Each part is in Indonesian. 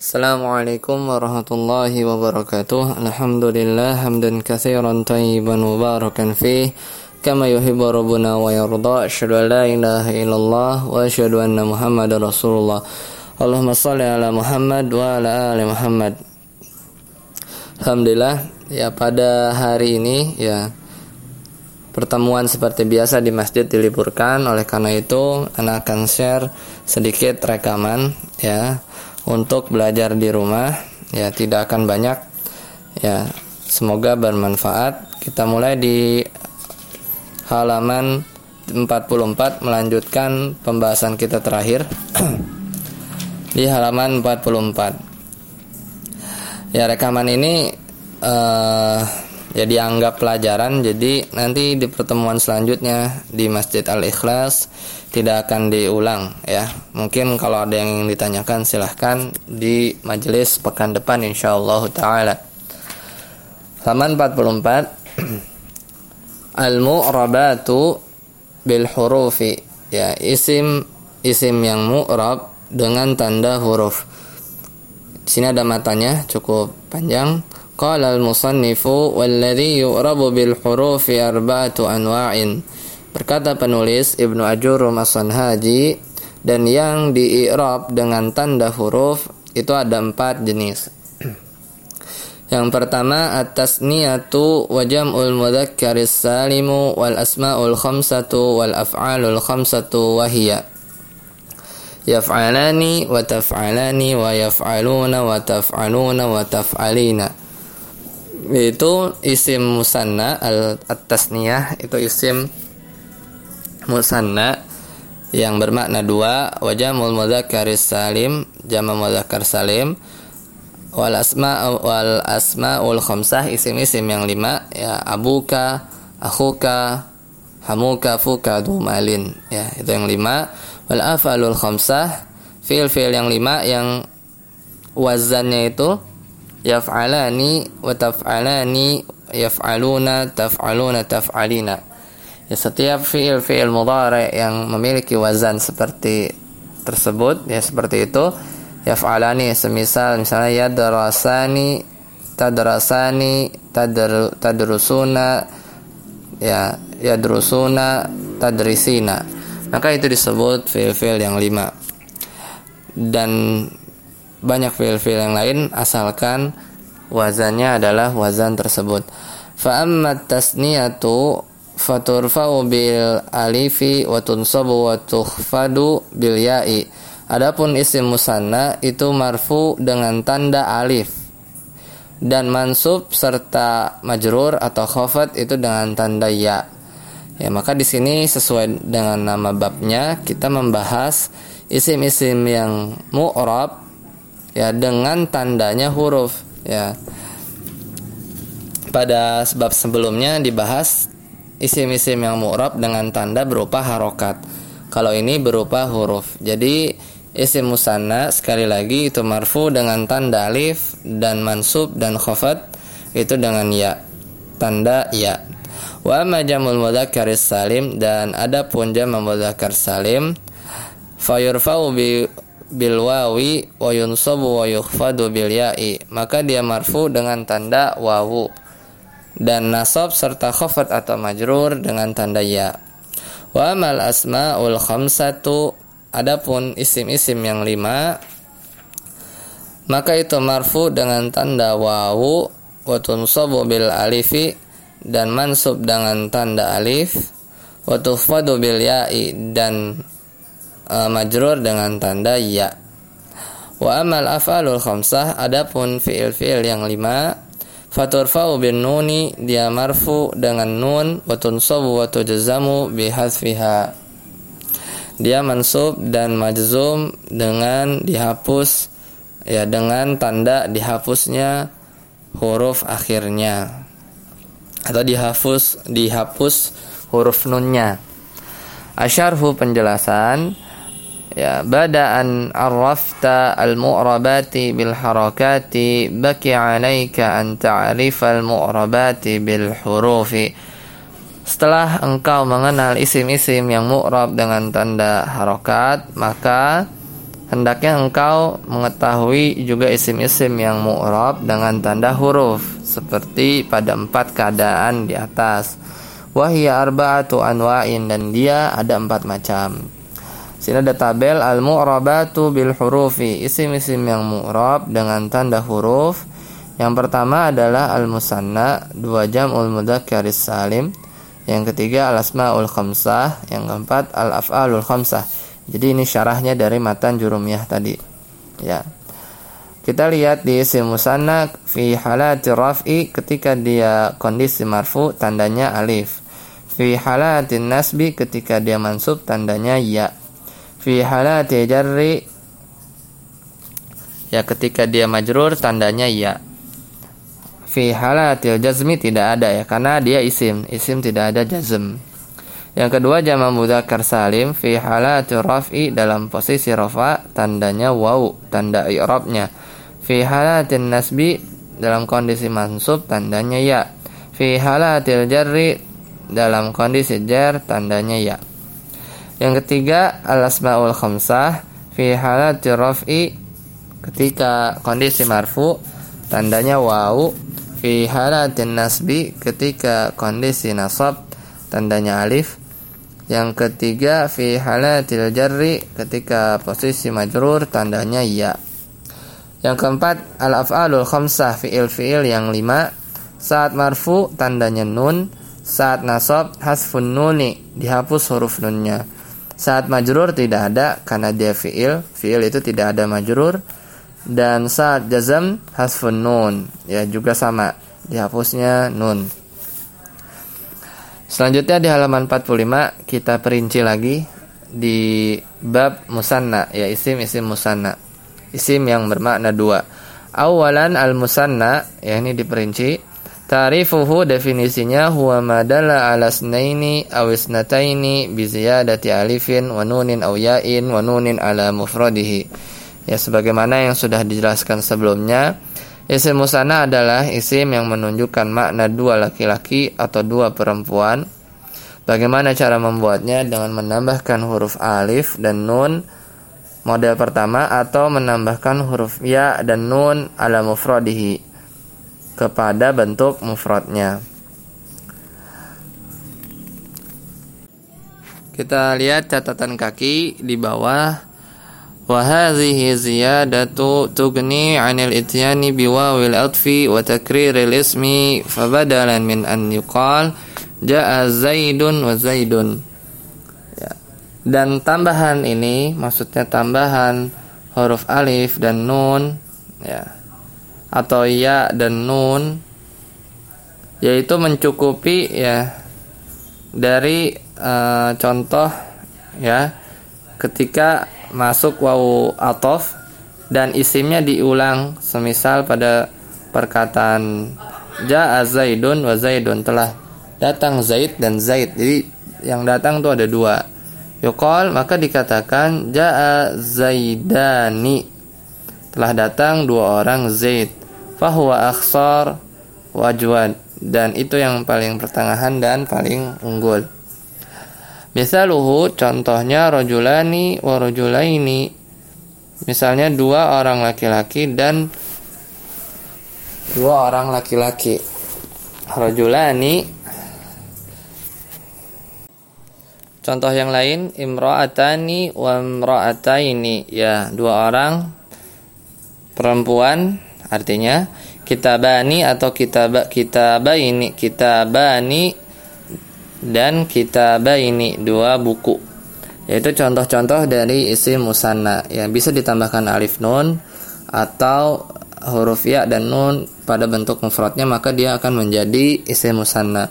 Assalamualaikum warahmatullahi wabarakatuh. Alhamdulillah hamdan kathiran tayyiban mubarakan fih. Kama yuhibbu rabbuna wa yarda Asyadu an la ilaha illallah Wa asyadu anna muhammad rasulullah. Allahumma salli ala Muhammad wa ala ali Muhammad. Alhamdulillah ya pada hari ini ya pertemuan seperti biasa di masjid diliburkan. Oleh karena itu anak akan share sedikit rekaman ya untuk belajar di rumah ya tidak akan banyak. Ya semoga bermanfaat. Kita mulai di halaman 44 melanjutkan pembahasan kita terakhir. Di halaman 44 ya rekaman ini uh, ya dianggap pelajaran jadi nanti di pertemuan selanjutnya di Masjid Al-Ikhlas tidak akan diulang ya. Mungkin kalau ada yang ditanyakan silahkan di majelis pekan depan insyaallah taala. Halaman 44 al-mu'rabatu bil hurufi ya isim isim yang mu'rab dengan tanda huruf. Sini ada matanya cukup panjang. Qala al-musannifu walladhi yu'rabu bil hurufi arba'atu anwa'in. Berkata penulis Ibnu Ajurum As-Sanhaji dan yang di i'rab dengan tanda huruf itu ada empat jenis. Yang pertama at-tasniyatu wa jam'ul mudzakkharis salimu wal asma'ul khamsatu wal af'alul khamsatu wa hiya yaf'alani wa taf'alani wa yaf'aluna wa taf'aluna wa taf'alina itu isim musanna al tasniyah itu isim musanna yang bermakna dua wajamul mudzakkaris salim jama mudzakkar salim wal asma wal asmaul khamsah isim-isim yang lima ya abuka akhuka hamuka fuka dumalin ya itu yang lima. Wal afalul khamsah fiil-fiil yang lima yang wazannya itu yaf'alani wa taf'alani yaf'aluna taf'aluna taf'alina ya setiap fi'il fi'il mudhari yang memiliki wazan seperti tersebut ya seperti itu yaf'alani semisal misalnya yadrasani tadrasani tadr tadrusuna ya yadrusuna tadrisina maka itu disebut fi'il-fi'il yang lima dan banyak fiil-fiil yang lain asalkan wazannya adalah wazan tersebut. Fa amma tasniyatu faturfa'u bil alifi wa tunsabu wa tukhfadu bil ya'i. Adapun isim musanna itu marfu dengan tanda alif dan mansub serta majrur atau khafat itu dengan tanda ya. Ya, maka di sini sesuai dengan nama babnya kita membahas isim-isim yang mu'rab ya dengan tandanya huruf ya pada sebab sebelumnya dibahas isim-isim yang mu'rab dengan tanda berupa harokat. Kalau ini berupa huruf. Jadi isim musanna sekali lagi itu marfu dengan tanda alif dan mansub dan khafat itu dengan ya tanda ya. Wa majamul mudzakkar salim dan adapun jamak mudzakkar salim fayurfa'u bi bil wawi wa yunsabu wa yukhfadu bil ya'i. Maka dia marfu dengan tanda wawu dan nasab serta khafat atau majrur dengan tanda ya wa amal asmaul khamsatu adapun isim-isim yang lima maka itu marfu dengan tanda wawu wa tunsabu bil alifi dan mansub dengan tanda alif wa tukhfadu bil ya'i dan uh, majrur dengan tanda ya. Wa amal afalul khamsah adapun fiil-fiil yang lima faturfa'u bin nuni dia marfu dengan nun wa tunsabu wa tujzamu bihadfiha. Dia mansub dan majzum dengan dihapus ya dengan tanda dihapusnya huruf akhirnya atau dihapus dihapus huruf nunnya. Asyarhu penjelasan ya bada'an arrafta al-mu'rabati bil harakati baki 'alaika an ta'rifa al-mu'rabati bil hurufi setelah engkau mengenal isim-isim yang mu'rab dengan tanda harokat maka hendaknya engkau mengetahui juga isim-isim yang mu'rab dengan tanda huruf seperti pada empat keadaan di atas. Wahia arba'atu anwa'in dan dia ada empat macam sini ada tabel al mu'rabatu bil hurufi isim-isim yang mu'rab dengan tanda huruf yang pertama adalah al musanna dua jam ul mudakkaris salim yang ketiga al asmaul khamsah yang keempat al af'alul khamsah jadi ini syarahnya dari matan jurumiyah tadi. Ya. Kita lihat di isim musanna fi halati raf'i ketika dia kondisi marfu tandanya alif. Fi halati nasbi ketika dia mansub tandanya ya. Fi halati jarri ya ketika dia majrur tandanya ya. Fi halatil jazmi tidak ada ya karena dia isim. Isim tidak ada jazm. Yang kedua jama mudzakkar salim fi halati raf'i dalam posisi rafa tandanya waw, tanda i'rabnya. Fi halatin nasbi dalam kondisi mansub tandanya ya. Fi halatil jarri dalam kondisi jar tandanya ya. Yang ketiga al asmaul khamsah fi halati raf'i ketika kondisi marfu tandanya waw fi halatin nasbi ketika kondisi nasab tandanya alif yang ketiga fi halatil jarri ketika posisi majrur tandanya ya. Yang keempat al af'alul khamsah fi'il fi'il yang lima saat marfu tandanya nun, saat nasab hasfun nuni dihapus huruf nunnya. Saat majrur tidak ada karena dia fi'il, fi'il itu tidak ada majrur dan saat jazam hasfun nun ya juga sama dihapusnya nun. Selanjutnya di halaman 45 kita perinci lagi di bab musanna ya isim isim musanna. Isim yang bermakna dua. Awalan al musanna ya ini diperinci. Tarifuhu definisinya huwa madala ala snaini aw isnataini bi ziyadati alifin wa nunin aw ya'in ala mufradihi. Ya sebagaimana yang sudah dijelaskan sebelumnya, Isim musana adalah isim yang menunjukkan makna dua laki-laki atau dua perempuan. Bagaimana cara membuatnya? Dengan menambahkan huruf alif dan nun model pertama atau menambahkan huruf ya dan nun ala mufradihi kepada bentuk mufradnya. Kita lihat catatan kaki di bawah وهذه زيادة تغني عن الاتيان بواو العطف وتكرير الاسم فبدلا من أن يقال جاء زيد وزيد ya. dan tambahan ini maksudnya tambahan huruf alif dan nun ya atau ya dan nun yaitu mencukupi ya dari uh, contoh ya ketika masuk wawu atof dan isimnya diulang semisal pada perkataan ja zaidun wa zaidun telah datang zaid dan zaid. Jadi yang datang tuh ada dua. Yukol maka dikatakan ja zaidani telah datang dua orang zaid fahuwa aksar wajwad dan itu yang paling pertengahan dan paling unggul. Misaluhu contohnya rojulani wa rojulaini. Misalnya dua orang laki-laki dan dua orang laki-laki. Rojulani. Contoh yang lain imra'atani wa imra'ataini ya dua orang perempuan artinya kitabani atau kitab kitabaini kitabani dan ini dua buku. Yaitu contoh-contoh dari isim musanna yang bisa ditambahkan alif nun atau huruf ya dan nun pada bentuk mufradnya maka dia akan menjadi isim musanna.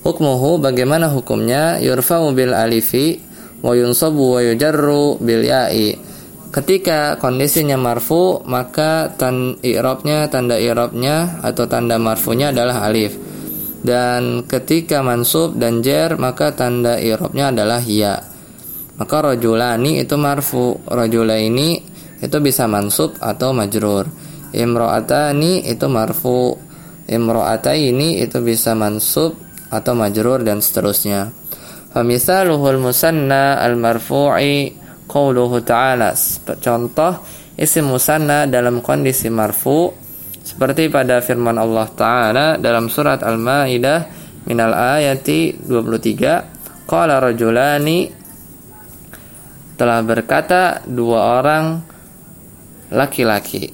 Hukmuhu bagaimana hukumnya? Yurfa'u bil alifi wa yunsabu wa yujarru bil ya'i ketika kondisinya marfu maka tan i'rabnya tanda i'rabnya atau tanda marfunya adalah alif. Dan ketika mansub dan jer maka tanda i'rabnya adalah ya. Maka rajulani itu marfu. Rajulaini itu bisa mansub atau majrur. Imro'atani itu marfu. Imro'ataini itu bisa mansub atau majrur dan seterusnya. Famisaluhul musanna al marfu'i qauluhu ta'ala. Contoh isim musanna dalam kondisi marfu seperti pada firman Allah taala dalam surat Al-Maidah minal ayati 23 qala rajulani telah berkata dua orang laki-laki.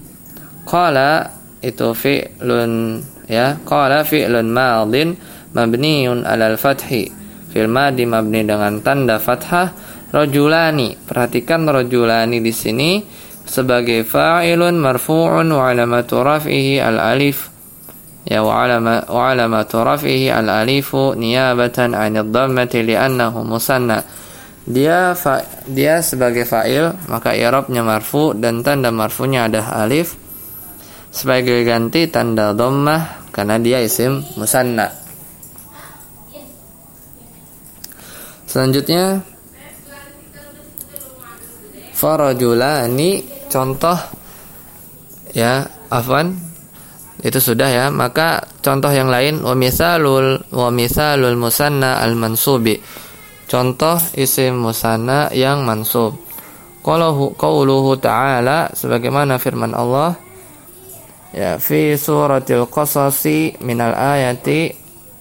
Qala itu fi'lun ya qala fi'lun madin mabniun alal fathi. Fil madi mabni dengan tanda fathah rajulani. Perhatikan rajulani di sini sebagai fa'ilun marfu'un wa alamatu raf'ihi al alif ya wa alama wa alamatu raf'ihi al alifu niyabatan 'anil dhammati li'annahu musanna. Dia fa, dia sebagai fa'il maka i'rabnya marfu dan tanda marfunya ada alif. Sebagai ganti tanda dhammah karena dia isim musanna. Selanjutnya farajulani contoh ya afwan itu sudah ya. Maka contoh yang lain wa misalul wa misalul musanna al mansubi Contoh isim musanna yang mansub. Kalau qauluhu ta'ala sebagaimana firman Allah ya fi suratil qasasi minal ayati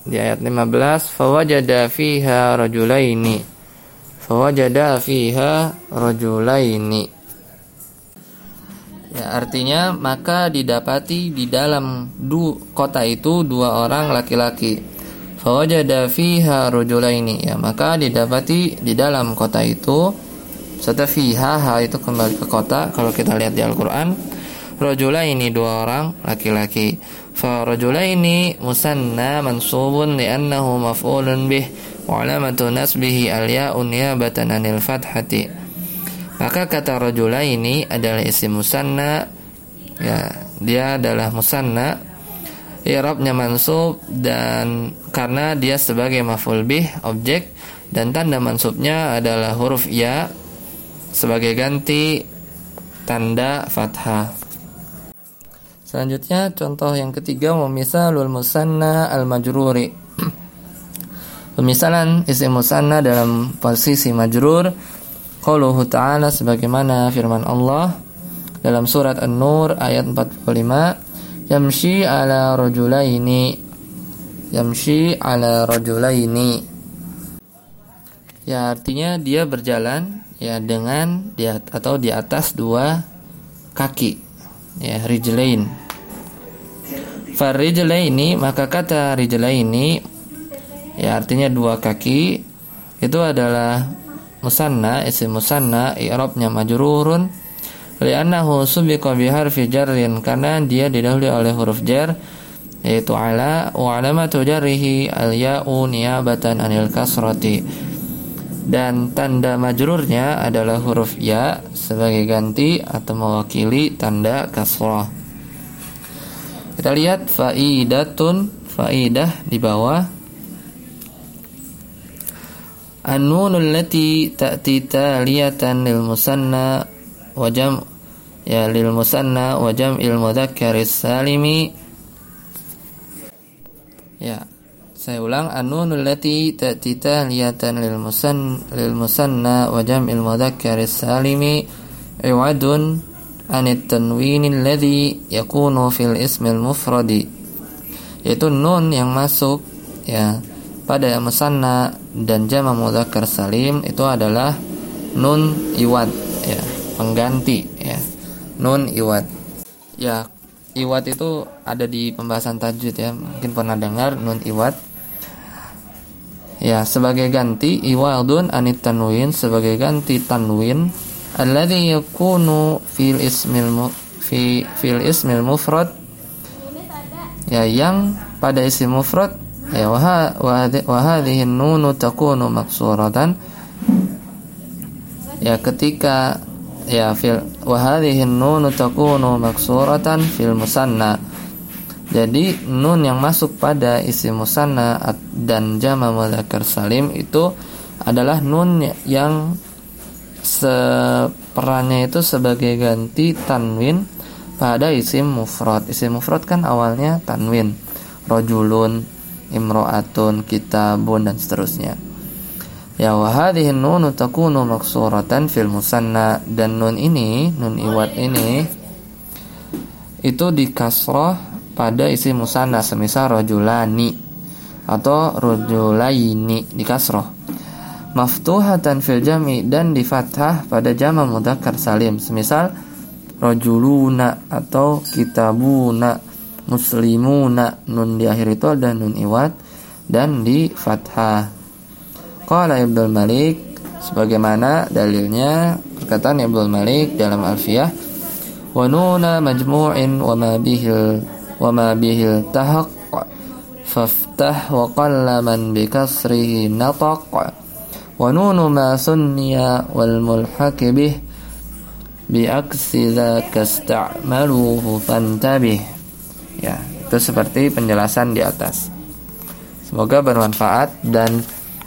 di ayat 15 fawajada fiha rajulaini fawajada fiha rajulaini. Ya artinya maka didapati di dalam du kota itu dua orang laki-laki. Fawajada fiha rujulaini ya maka didapati di dalam kota itu. Serta fiha ha itu kembali ke kota. Kalau kita lihat di Al-Qur'an rajulaini dua orang laki-laki li'annahu maf'ulun bih wa alamatu nasbihi al-ya'u niyabatan anil fathati maka kata rajulaini adalah isim musanna. Ya dia adalah musanna. I'rabnya mansub dan karena dia sebagai maf'ul bih objek dan tanda mansubnya adalah huruf ya sebagai ganti tanda fathah. Selanjutnya contoh yang ketiga lul musanna al majruri. Pemisalan isim musanna dalam posisi majrur qauluhu ta'ala sebagaimana firman Allah dalam surat An-Nur ayat 45 yamshi ala rajulaini yamshi ala rajulaini ya artinya dia berjalan ya dengan di atau di atas dua kaki ya rijlain farijlaini maka kata rijlaini ya artinya dua kaki itu adalah musanna isim musanna i'rabnya majrurun li'annahu subiqa biharfi jarrin karena dia didahului oleh huruf jar yaitu ala wa alamatu jarrihi al-ya'u niyabatan anil kasrati dan tanda majrurnya adalah huruf ya sebagai ganti atau mewakili tanda kasrah. Kita lihat faidatun faidah di bawah. An-nunul lati ta'ti taliyatan lil musanna wa jam ya lil musanna wa jam'il mudzakkaris salimi. Ya saya ulang. Anunul lati ta'ti tahliyatan lil musan lil musanna wa jam'il mudzakkaris salimi. Iwadun anit tanwin alladhi yakunu fil ismil mufradi yaitu nun yang masuk ya pada musanna dan jama mudzakkar salim itu adalah nun iwad ya pengganti ya nun iwat. Ya iwat itu ada di pembahasan tajwid ya mungkin pernah dengar nun iwat. Ya sebagai ganti iwadun anit tanwin sebagai ganti tanwin alladhi yakunu fil ismil fi fil ismil mufrad ya yang pada isim mufrad ya wa hadhihi nunu takunu maksuratan ya ketika ya fil wa hadhihi nunu takunu maksuratan fil musanna. Jadi nun yang masuk pada isi musanna dan jama mudzakkar salim itu adalah nun yang seperannya itu sebagai ganti tanwin pada isim mufrad. Isim mufrad kan awalnya tanwin. Rojulun, imro'atun, kitabun dan seterusnya. Ya wa hadhihi nunu takunu maksuratan fil musanna dan nun ini nun iwat ini itu dikasroh pada isi musanna semisal rojulani atau rojulaini dikasroh maftuhatan fil jami dan di fathah pada jama mudzakkar salim. Semisal rojuluna atau kitabuna muslimuna nun di akhir itu ada nun iwat dan di fathah Qala Ibnu Malik sebagaimana dalilnya perkataan Ibnu Malik dalam Alfiyah wa nuna majmu'in wa ma bihil wa ma bihil tahaq faftah wa qalla man bi kasrihi nataq wa nunu ma sunniya wal mulhaq bih bi aksi ya itu seperti penjelasan di atas semoga bermanfaat dan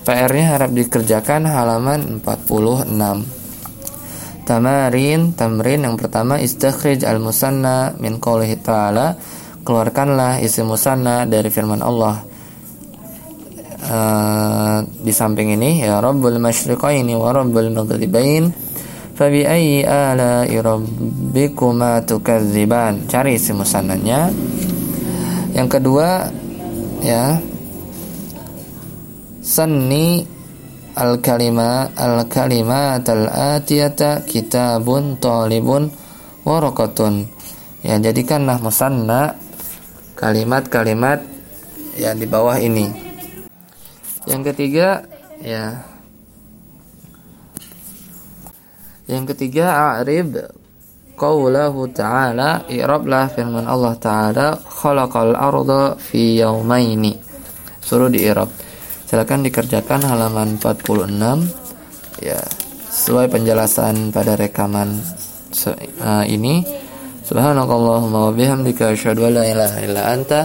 PR-nya harap dikerjakan halaman 46. Tamarin, tamrin yang pertama istakhrij al-musanna min qoulihi ta'ala. Keluarkanlah isi musanna dari firman Allah. Uh, di samping ini ya Rabbul masyriqaini wa Rabbul maghribain fabi ayyi ala'i rabbikuma tukadziban. Cari isi musannanya. Yang kedua ya sanni al kalima al kalimat al atiyata kitabun talibun warakatun ya jadikanlah musanna kalimat-kalimat yang di bawah ini yang ketiga ya. Yang ketiga a'rib qawlahu ta'ala i'rablah firman Allah ta'ala khalaqal arda fi yawmaini. Suruh di i'rab Silakan dikerjakan halaman 46 ya sesuai penjelasan pada rekaman uh, ini. Subhanakallahumma wa bihamdika asyhadu an la ilaha illa anta